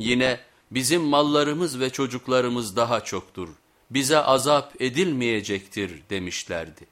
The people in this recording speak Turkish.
Yine bizim mallarımız ve çocuklarımız daha çoktur, bize azap edilmeyecektir demişlerdi.